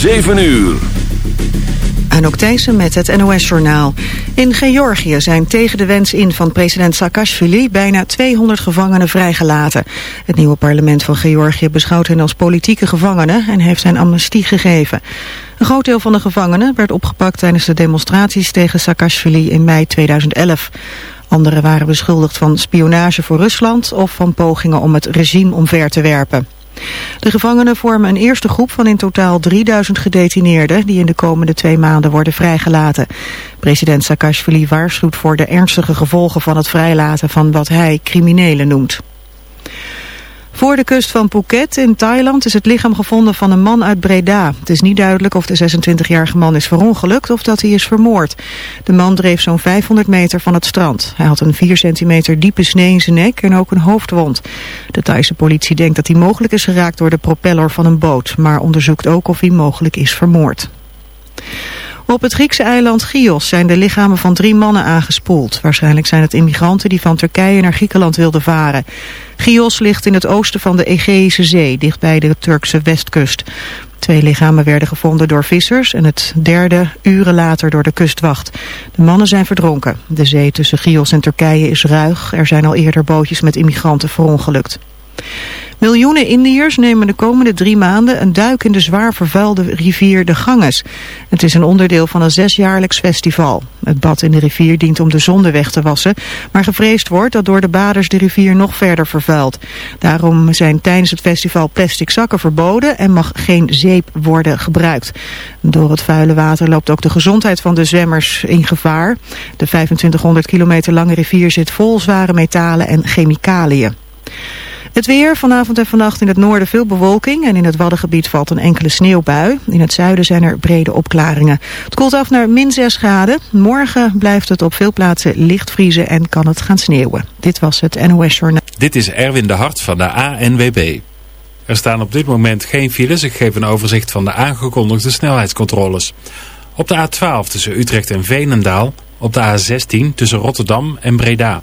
7 uur. Anouk Thijssen met het NOS-journaal. In Georgië zijn tegen de wens in van president Saakashvili bijna 200 gevangenen vrijgelaten. Het nieuwe parlement van Georgië beschouwt hen als politieke gevangenen en heeft hen amnestie gegeven. Een groot deel van de gevangenen werd opgepakt tijdens de demonstraties tegen Saakashvili in mei 2011. Anderen waren beschuldigd van spionage voor Rusland of van pogingen om het regime omver te werpen. De gevangenen vormen een eerste groep van in totaal 3000 gedetineerden die in de komende twee maanden worden vrijgelaten. President Saakashvili waarschuwt voor de ernstige gevolgen van het vrijlaten van wat hij criminelen noemt. Voor de kust van Phuket in Thailand is het lichaam gevonden van een man uit Breda. Het is niet duidelijk of de 26-jarige man is verongelukt of dat hij is vermoord. De man dreef zo'n 500 meter van het strand. Hij had een 4 centimeter diepe snee in zijn nek en ook een hoofdwond. De Thaise politie denkt dat hij mogelijk is geraakt door de propeller van een boot... maar onderzoekt ook of hij mogelijk is vermoord. Op het Griekse eiland Chios zijn de lichamen van drie mannen aangespoeld. Waarschijnlijk zijn het immigranten die van Turkije naar Griekenland wilden varen. Chios ligt in het oosten van de Egeïsche Zee, dichtbij de Turkse westkust. Twee lichamen werden gevonden door vissers en het derde uren later door de kustwacht. De mannen zijn verdronken. De zee tussen Chios en Turkije is ruig. Er zijn al eerder bootjes met immigranten verongelukt. Miljoenen Indiërs nemen de komende drie maanden een duik in de zwaar vervuilde rivier de Ganges. Het is een onderdeel van een zesjaarlijks festival. Het bad in de rivier dient om de zonde weg te wassen, maar gevreesd wordt dat door de baders de rivier nog verder vervuilt. Daarom zijn tijdens het festival plastic zakken verboden en mag geen zeep worden gebruikt. Door het vuile water loopt ook de gezondheid van de zwemmers in gevaar. De 2500 kilometer lange rivier zit vol zware metalen en chemicaliën. Het weer, vanavond en vannacht in het noorden veel bewolking en in het Waddengebied valt een enkele sneeuwbui. In het zuiden zijn er brede opklaringen. Het koelt af naar min 6 graden. Morgen blijft het op veel plaatsen licht vriezen en kan het gaan sneeuwen. Dit was het NOS Journaal. Dit is Erwin de Hart van de ANWB. Er staan op dit moment geen files. Ik geef een overzicht van de aangekondigde snelheidscontroles. Op de A12 tussen Utrecht en Veenendaal. Op de A16 tussen Rotterdam en Breda.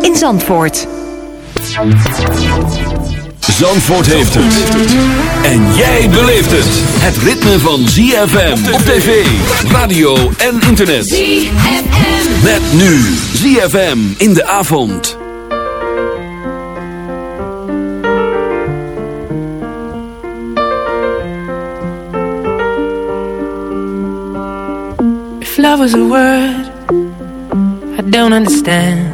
in Zandvoort. Zandvoort heeft het. En jij beleeft het. Het ritme van ZFM op tv, radio en internet. ZFM. Met nu ZFM in de avond. If love was a word, I don't understand.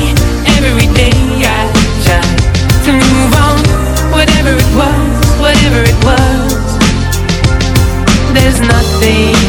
whatever it was. There's nothing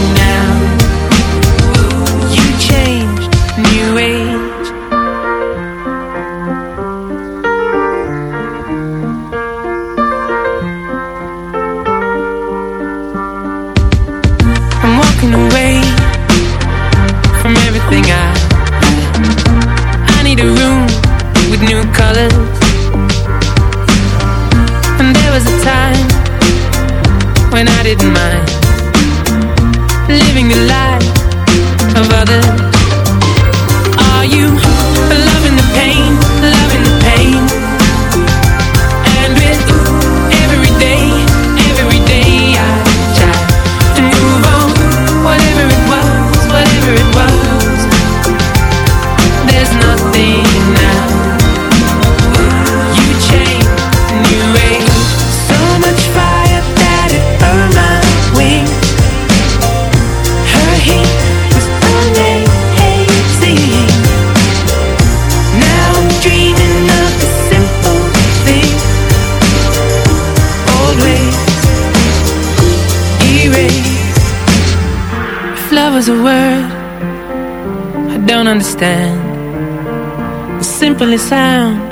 understand the simplest sound.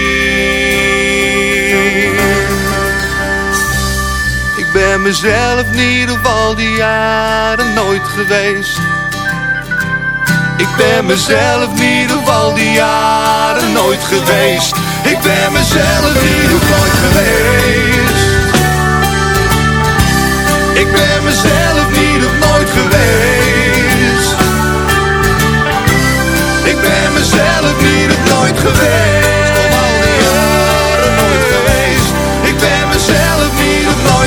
Ben mezelf niet op al die jaren nooit geweest. Ik ben mezelf niet op al die jaren nooit geweest. Ik ben mezelf niet op nooit geweest. Ik ben mezelf niet op nooit geweest. Ik ben mezelf niet op nooit geweest. Nooit geweest.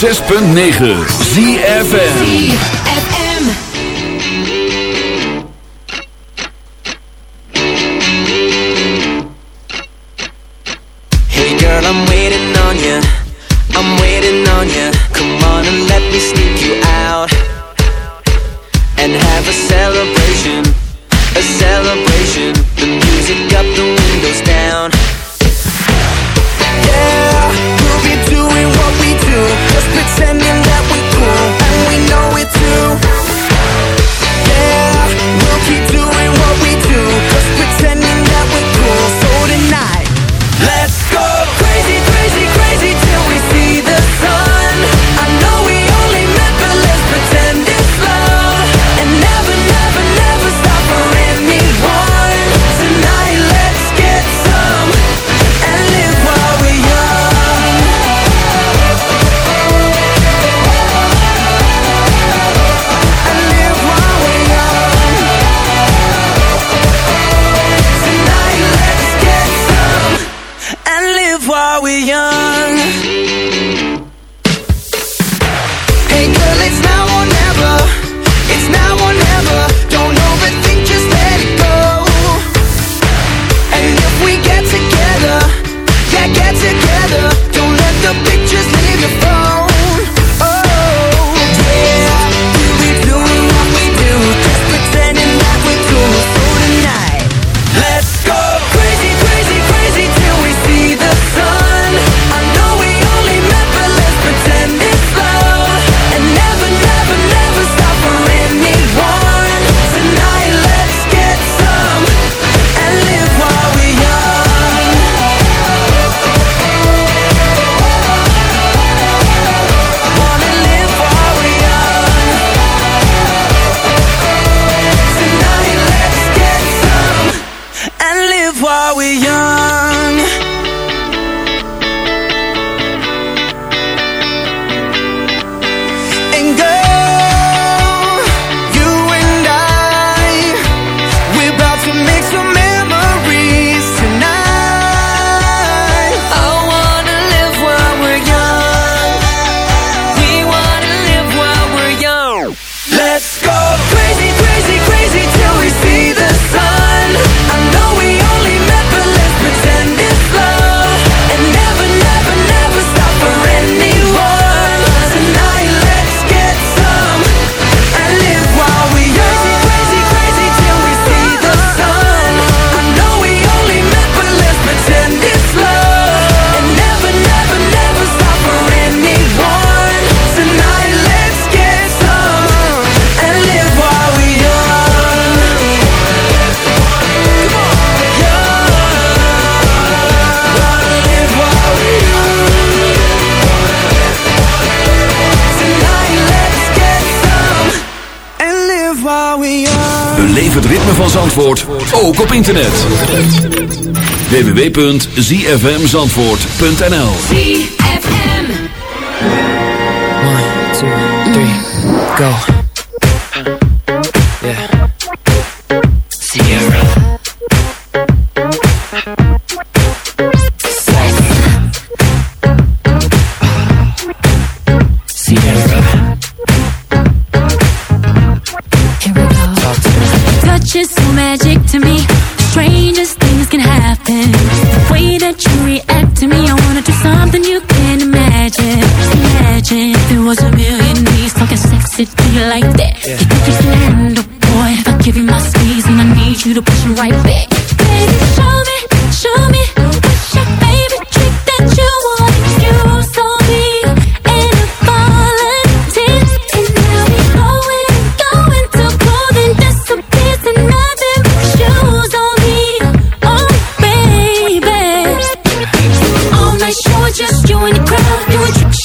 106.9 ZFN Zandvoort ook op internet. www.zfmzandvoort.nl ZFM 1, 2, 3, go.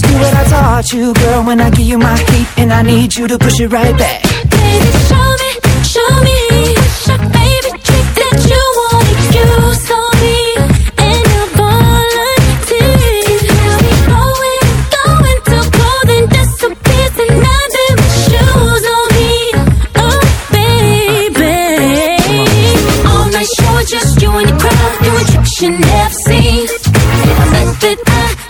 just do what I taught you, girl. When I give you my heat, and I need you to push it right back. Baby, show me, show me what's your favorite trick that you wanna use on me. And you're like. Now we going, going till clothing disappears, and nothing but shoes on me. Oh, baby. All night show, just you and your crowd doing tricks you never seen. That I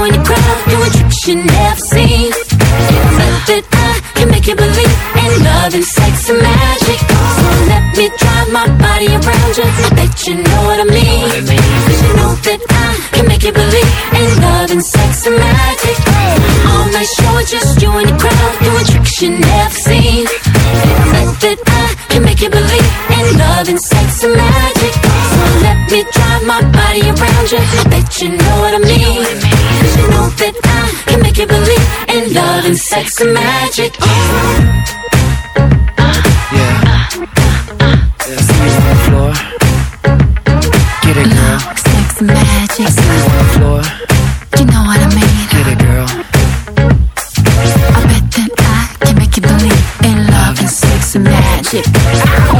just you crowd doing tricks you never seen. Bet that I can make you believe in love and sex and magic. So let me drive my body around you. I bet you know what I mean. Cause you know that I can make you believe in love and sex and magic. All night show, just you and your crowd doing tricks you never seen. Bet that I can make you believe in love and sex and magic. So let me drive my body around you. I bet you know what I mean. That I can make you believe in love and sex and magic. Ah. Ah. Ah. floor. Get it, girl. Sex and magic. You on the floor. You know what I mean. Get it, girl. I bet that I can make you believe in love and sex and magic. I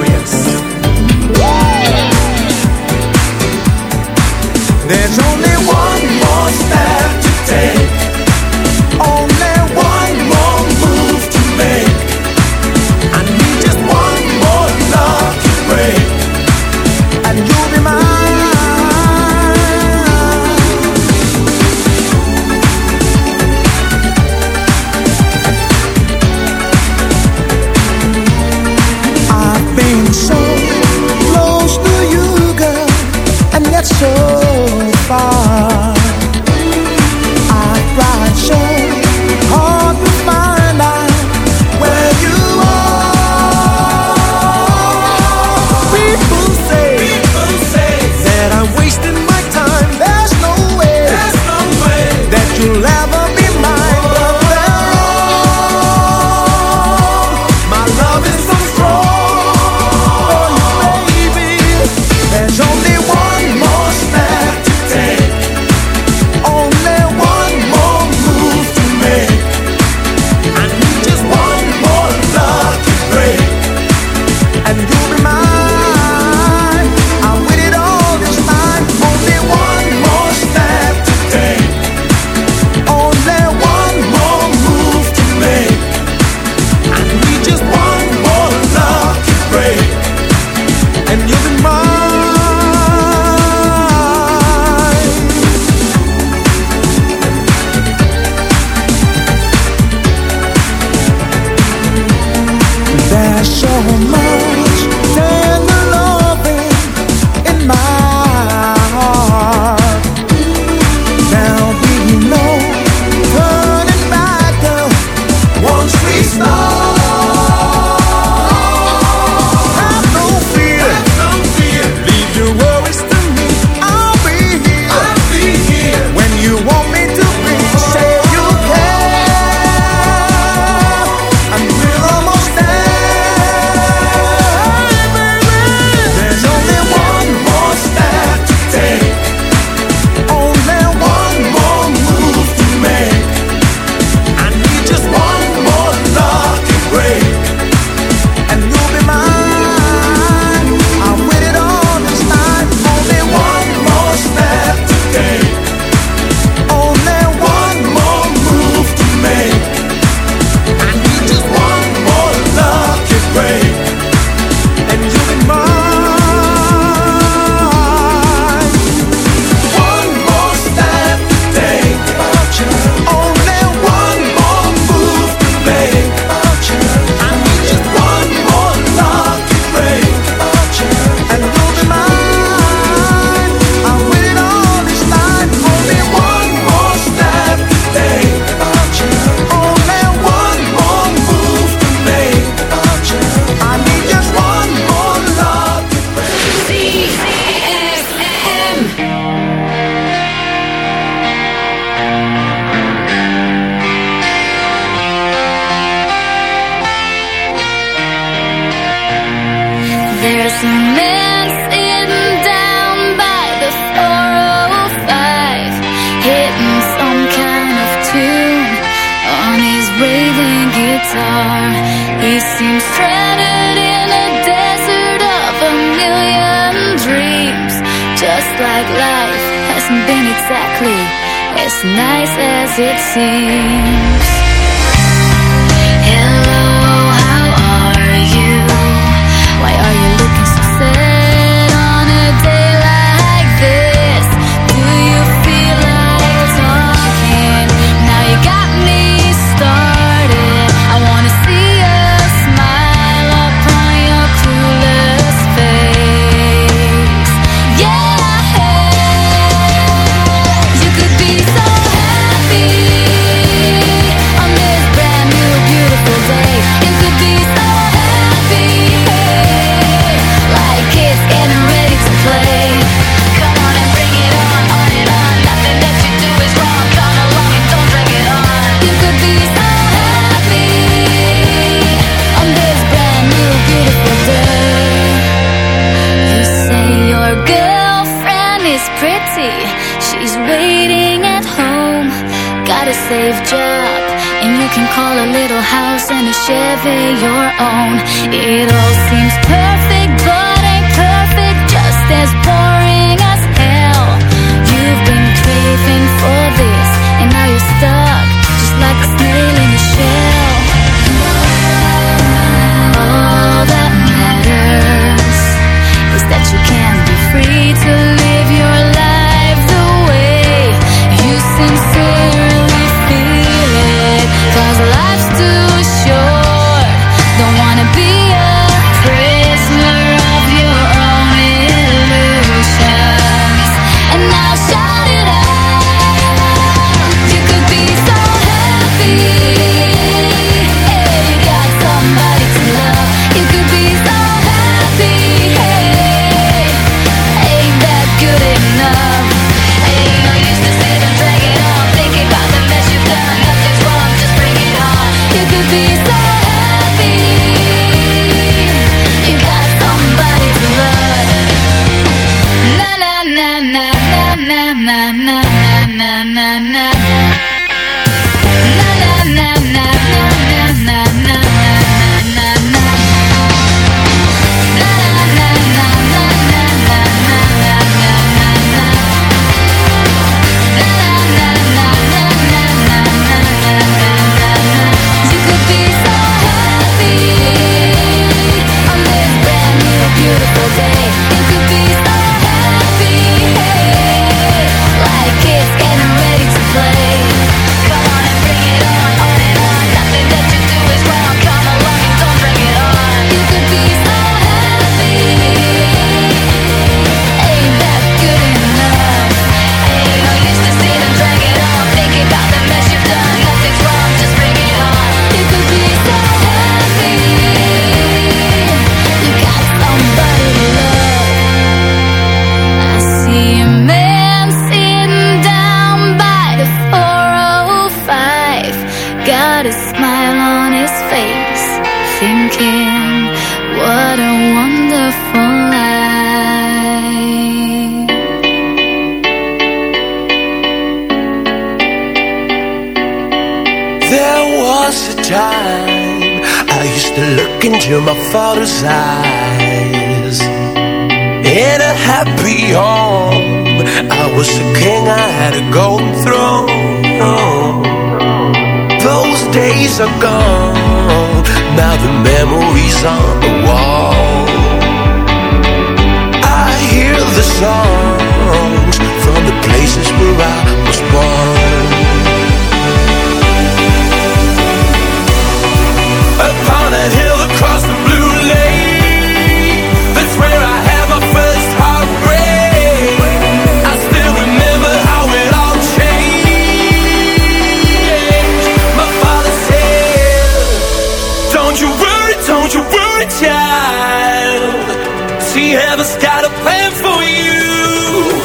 She ever's got a plan for you.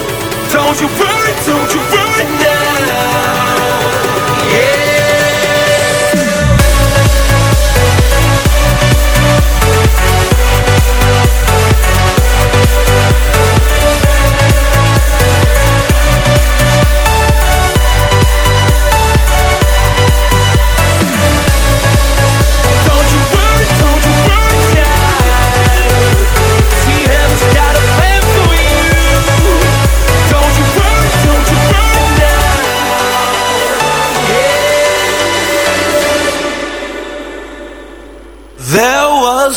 Don't you worry, don't you worry now.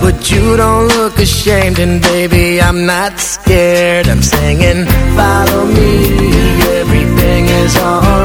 but you don't look ashamed And baby, I'm not scared I'm singing, follow me Everything is on.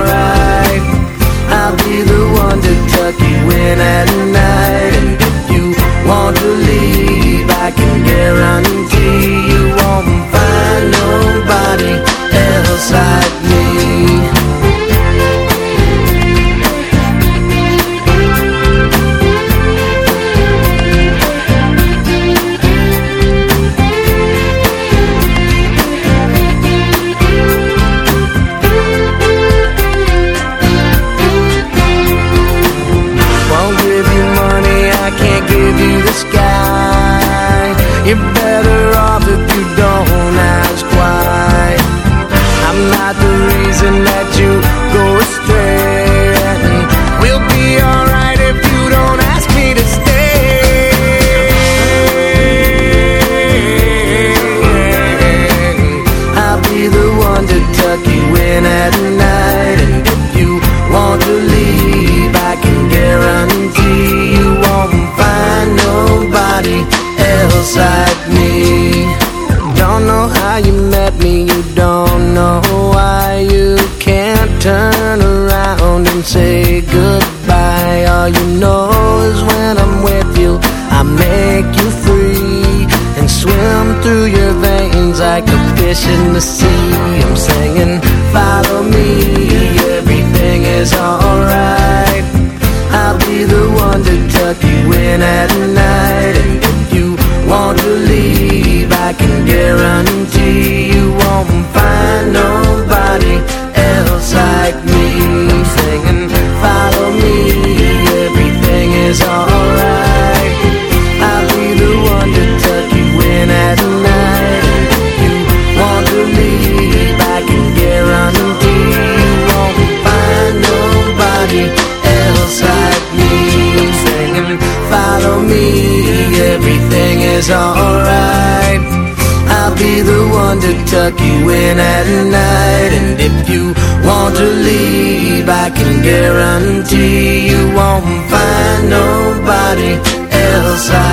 can guarantee you won't find nobody else. I